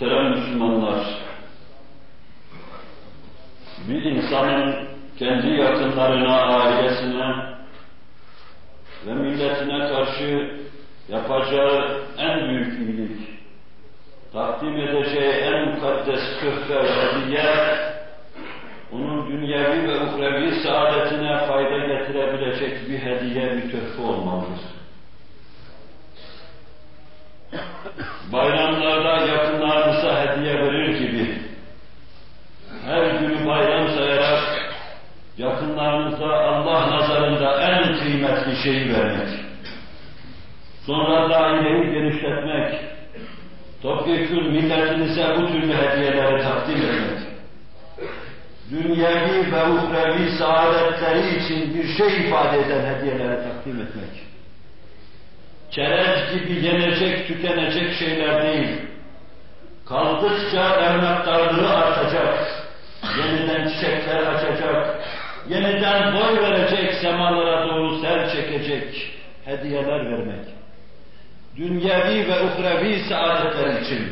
Muhterem Müslümanlar, bir insanın kendi yakınlarına, ailesine ve milletine karşı yapacağı en büyük iyilik, takdim edeceği en mukaddes köfte hediye, onun dünyevi ve uhrevi saadetine fayda getirebilecek bir hediye, bir töhfe olmalıdır. Bayramlarda yakınlarınıza hediye verir gibi, her günü bayram sayarak yakınlarınıza Allah nazarında en kıymetli şeyi vermek, sonra daireyi genişletmek, topyekun milletinize bu türlü hediyeleri takdim etmek, dünyevi ve uhrevi saadetleri için bir şey ifade eden hediyeleri takdim etmek, çerez gibi yenecek, tükenecek şeyler değil, kaldıkça emektarlığı artacak, yeniden çiçekler açacak, yeniden boy verecek, sel çekecek hediyeler vermek. Dünyevi ve uhrevi saadetler için,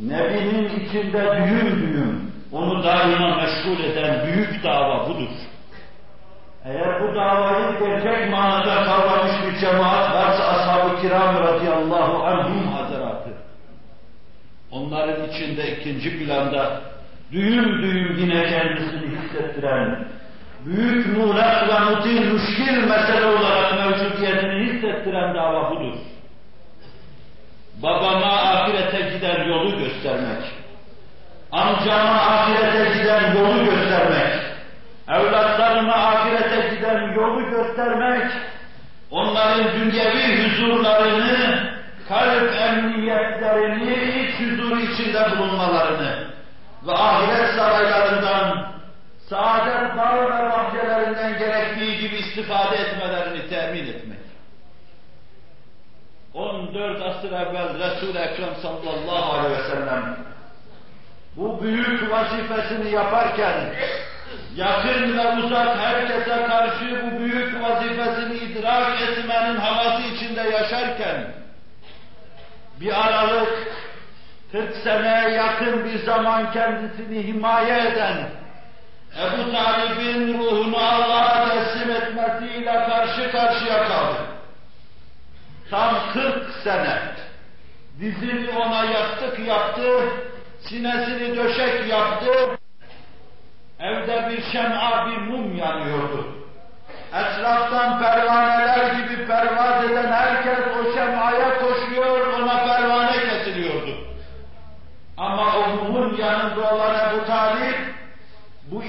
Nebi'nin içinde düğüm düğüm, onu daima meşgul eden büyük dava budur. Eğer bu davayı gerçek manada kavramış bir cemaat varsa ashab-ı kiram radıyallahu anhum hazaratı. Onların içinde ikinci planda düğüm düğüm yine kendisini hissettiren, büyük muğlak ve mutil müşkil mesele olarak mevcudiyetini hissettiren dava budur. Babama ahirete giden yolu göstermek, amcama ahirete giden yolu göstermek, evlatlarıma ahirete giden yolu göstermek, onların dünyevi huzurlarını, kalp emniyetlerini, iç huzur içinde bulunmalarını ve ahiret saraylarından, saadet bağ ve bahçelerinden gerektiği gibi istifade etmelerini temin etmek. 14 asır evvel Resul-i Ekrem sallallahu aleyhi ve sellem bu büyük vazifesini yaparken yakın ve uzak herkese karşı bu büyük vazifesini idrak etmenin havası içinde yaşarken bir aralık 40 seneye yakın bir zaman kendisini himaye eden Ebu Talib'in ruhunu Allah'a teslim etmesiyle karşı karşıya kaldı. Tam 40 sene dizini ona yastık yaptı, sinesini döşek yaptı, evde bir şem'a bir mum yanıyordu. Etraftan pervaneler gibi pervaz eden herkes o şem'aya koşuyor, ona pervane kesiliyordu. Ama o mumun yanında olan Ebu Talip, bu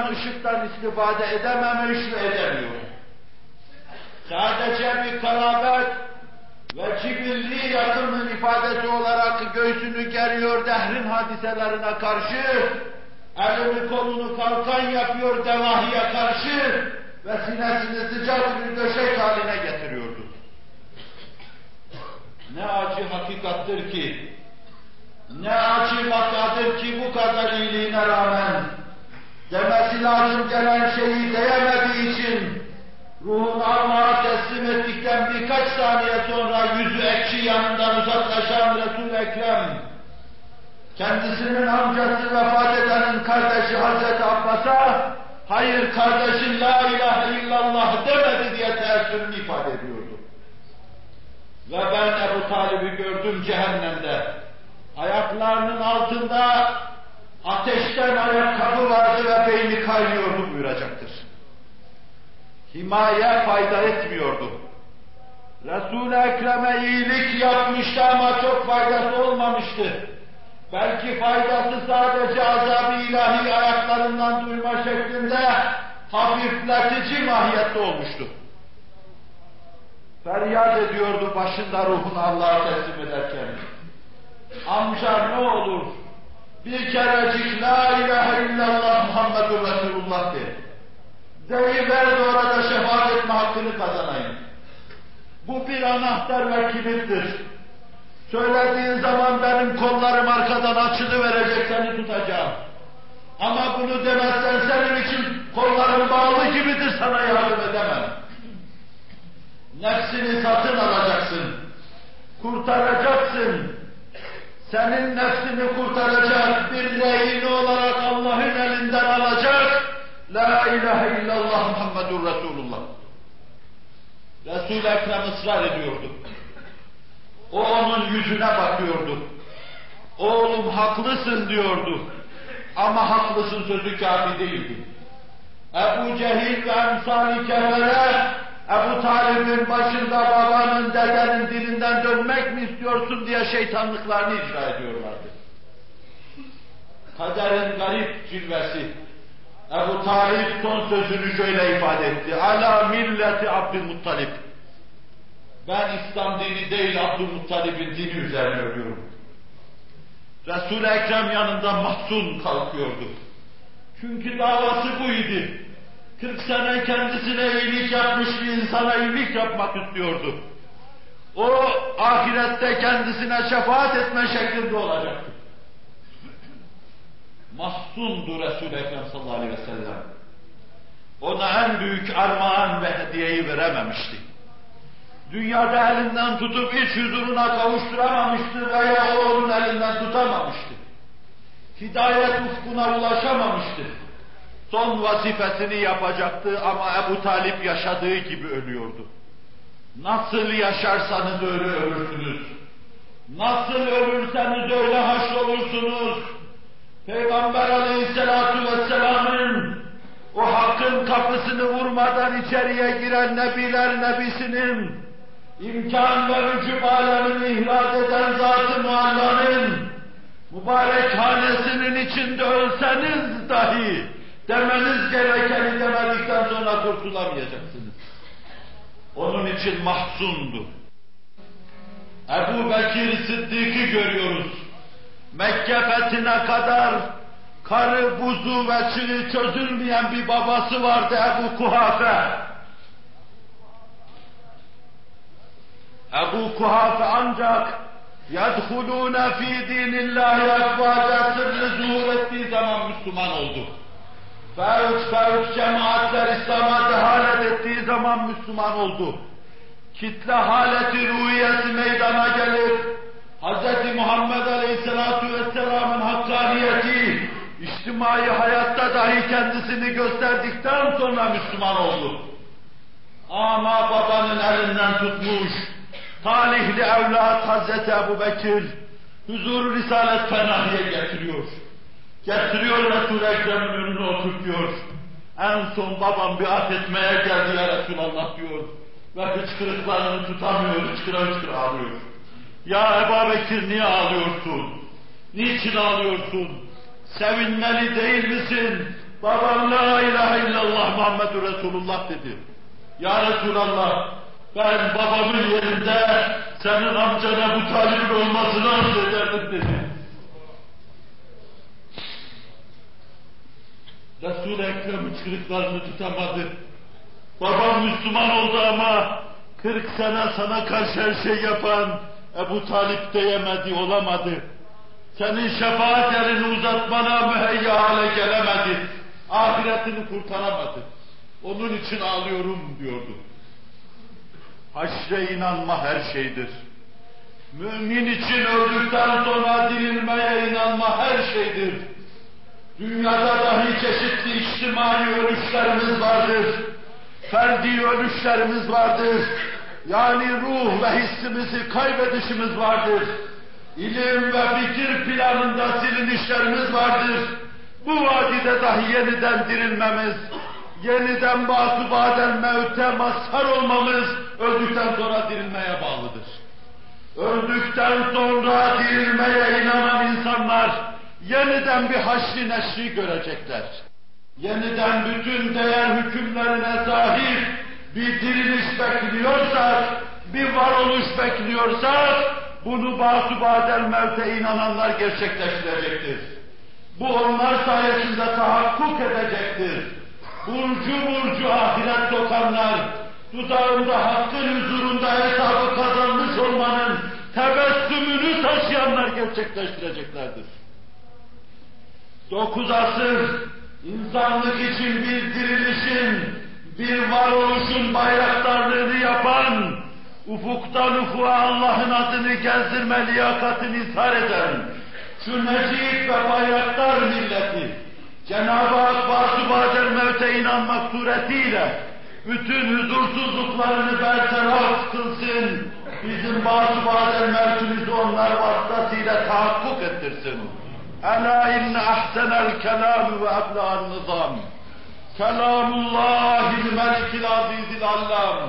mumdan, ışıktan istifade edememiş ve edemiyor. Sadece bir karabet ve kibirli yakının ifadesi olarak göğsünü geriyor dehrin hadiselerine karşı, elini kolunu kalkan yapıyor devahiye karşı ve sinesini sıcak bir döşek haline getiriyordu. Ne acı hakikattır ki, ne acı vakadır ki bu kadar iyiliğine rağmen demesi lazım gelen şeyi diyemediği için ruhunu Allah'a teslim ettikten birkaç saniye sonra yüzü ekşi yanından uzaklaşan Resul-i Ekrem kendisinin amcası vefat edenin kardeşi Hazreti Abbas'a hayır kardeşin la ilahe illallah demedi diye teessürünü ifade ediyordu. Ve ben Ebu Talib'i gördüm cehennemde. Ayaklarının altında ateşten ayakkabı vardı ve beyni kaynıyordu buyuracaktır. Himaye fayda etmiyordu. Resul-i Ekrem'e iyilik yapmıştı ama çok faydası olmamıştı. Belki faydası sadece azab-ı ilahi ayaklarından duyma şeklinde hafifletici mahiyette olmuştu. Feryat ediyordu başında ruhunu Allah'a teslim ederken. Amca ne olur bir kerecik la ilahe illallah Muhammedur Resulullah de. Deyiver de orada şefaat etme hakkını kazanayım. Bu bir anahtar ve kilittir. Söylediğin zaman benim kollarım arkadan açılı verecek seni tutacağım. Ama bunu demezsen senin için kollarım bağlı gibidir sana yardım edemem. Nefsini satın alacaksın. Kurtaracaksın. Senin nefsini kurtaracak bir rehini olarak Allah'ın elinden alacak La ilahe illallah Muhammedur Resulullah. Resul-i Ekrem ısrar ediyordu. O onun yüzüne bakıyordu. Oğlum haklısın diyordu. Ama haklısın sözü kafi değildi. Ebu Cehil ve emsali kefere Ebu Talib'in başında babanın, dedenin dininden dönmek mi istiyorsun diye şeytanlıklarını icra ediyorlardı. Kaderin garip cilvesi. Ebu Talib son sözünü şöyle ifade etti. Ala milleti Abdülmuttalip. Ben İslam dini değil Abdülmuttalib'in dini üzerine ölüyorum. Resul-i Ekrem yanında mahzun kalkıyordu. Çünkü davası buydu. 40 sene kendisine iyilik yapmış bir insana iyilik yapmak istiyordu. O ahirette kendisine şefaat etme şeklinde olacaktı. Mahzundu Resul-i Ekrem sallallahu aleyhi ve sellem. Ona en büyük armağan ve hediyeyi verememişti. Dünyada elinden tutup iç huzuruna kavuşturamamıştı veya o elinden tutamamıştı. Hidayet ufkuna ulaşamamıştı. Son vazifesini yapacaktı ama Ebu Talip yaşadığı gibi ölüyordu. Nasıl yaşarsanız öyle ölürsünüz. Nasıl ölürseniz öyle haşrolursunuz. Peygamber aleyhissalatu vesselamın o hakkın kapısını vurmadan içeriye giren nebiler nebisinin imkan ve vücub alemini ihraz eden Zat-ı Mualla'nın mübarek hanesinin içinde ölseniz dahi demeniz gerekeni demedikten sonra kurtulamayacaksınız. Onun için mahzundu. Ebu Bekir Sıddık'ı görüyoruz. Mekke fethine kadar karı, buzu ve çığı çözülmeyen bir babası vardı Ebu Kuhafe. Ebu Kuhafe ancak يَدْخُلُونَ ف۪ي دِينِ اللّٰهِ اَفْوَاجَ sırrı zuhur ettiği zaman Müslüman oldu. Fevç fevç cemaatler İslam'a dehalet ettiği zaman Müslüman oldu. Kitle haleti ruhiyesi meydana gelir. Hz. Muhammed Aleyhisselatü Vesselam'ın hakkaniyeti, içtimai hayatta dahi kendisini gösterdikten sonra Müslüman oldu. Ama babanın elinden tutmuş, talihli evlat Hazreti Ebu Bekir, huzur Risalet Fenahi'ye getiriyor. Getiriyor Resul-i Ekrem'in önüne oturtuyor. En son babam bir at etmeye geldi ya Resulallah diyor. Ve hıçkırıklarını tutamıyor, hıçkıra hıçkıra ağlıyor. Ya Ebu Bekir niye ağlıyorsun? Niçin ağlıyorsun? Sevinmeli değil misin? Babam la ilahe illallah Muhammedur Resulullah dedi. Ya Resulallah ben babamın yerinde senin amcana bu talibin olmasını arz ederdim dedi. Resul-i Ekrem hıçkırıklarını tutamadı. Babam Müslüman oldu ama 40 sene sana karşı her şey yapan Ebu Talip diyemedi, olamadı. Senin şefaat elini uzatmana müheyya hale gelemedi. Ahiretini kurtaramadı. Onun için ağlıyorum diyordu. Haşre inanma her şeydir. Mümin için öldükten sonra dirilmeye inanma her şeydir. Dünyada dahi çeşitli içtimai ölüşlerimiz vardır. Ferdi ölüşlerimiz vardır. Yani ruh ve hissimizi kaybedişimiz vardır. İlim ve fikir planında silinişlerimiz vardır. Bu vadide dahi yeniden dirilmemiz, yeniden batı baden mevte mazhar olmamız öldükten sonra dirilmeye bağlıdır. Öldükten sonra dirilmeye inanan insanlar yeniden bir haşri neşri görecekler. Yeniden bütün değer hükümlerine sahip bir diriliş bekliyorsak, bir varoluş bekliyorsak, bunu batı badel mevte inananlar gerçekleştirecektir. Bu onlar sayesinde tahakkuk edecektir. Burcu burcu ahiret sokanlar, dudağında hakkın huzurunda hesabı kazanmış olmanın tebessümünü taşıyanlar gerçekleştireceklerdir. Dokuz asır insanlık için bir dirilişin, bir varoluşun bayraktarlığını yapan, ufuktan ufuğa Allah'ın adını gezdirme liyakatını ishar eden, şu necip ve bayraktar milleti, Cenab-ı Hak bazı bazen mevte inanmak suretiyle, bütün huzursuzluklarını bertaraf kılsın, bizim bazı bazen mevtimizi onlar vasıtasıyla tahakkuk ettirsin. ألا إن أحسن الكلام وأبلغ النظام. كلام الله الملك العزيز العلام.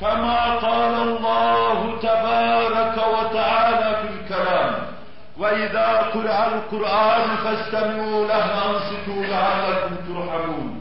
كما قال الله تبارك وتعالى في الكلام. وإذا قرأ القرآن فاستمعوا له وانصتوا لعلكم ترحمون.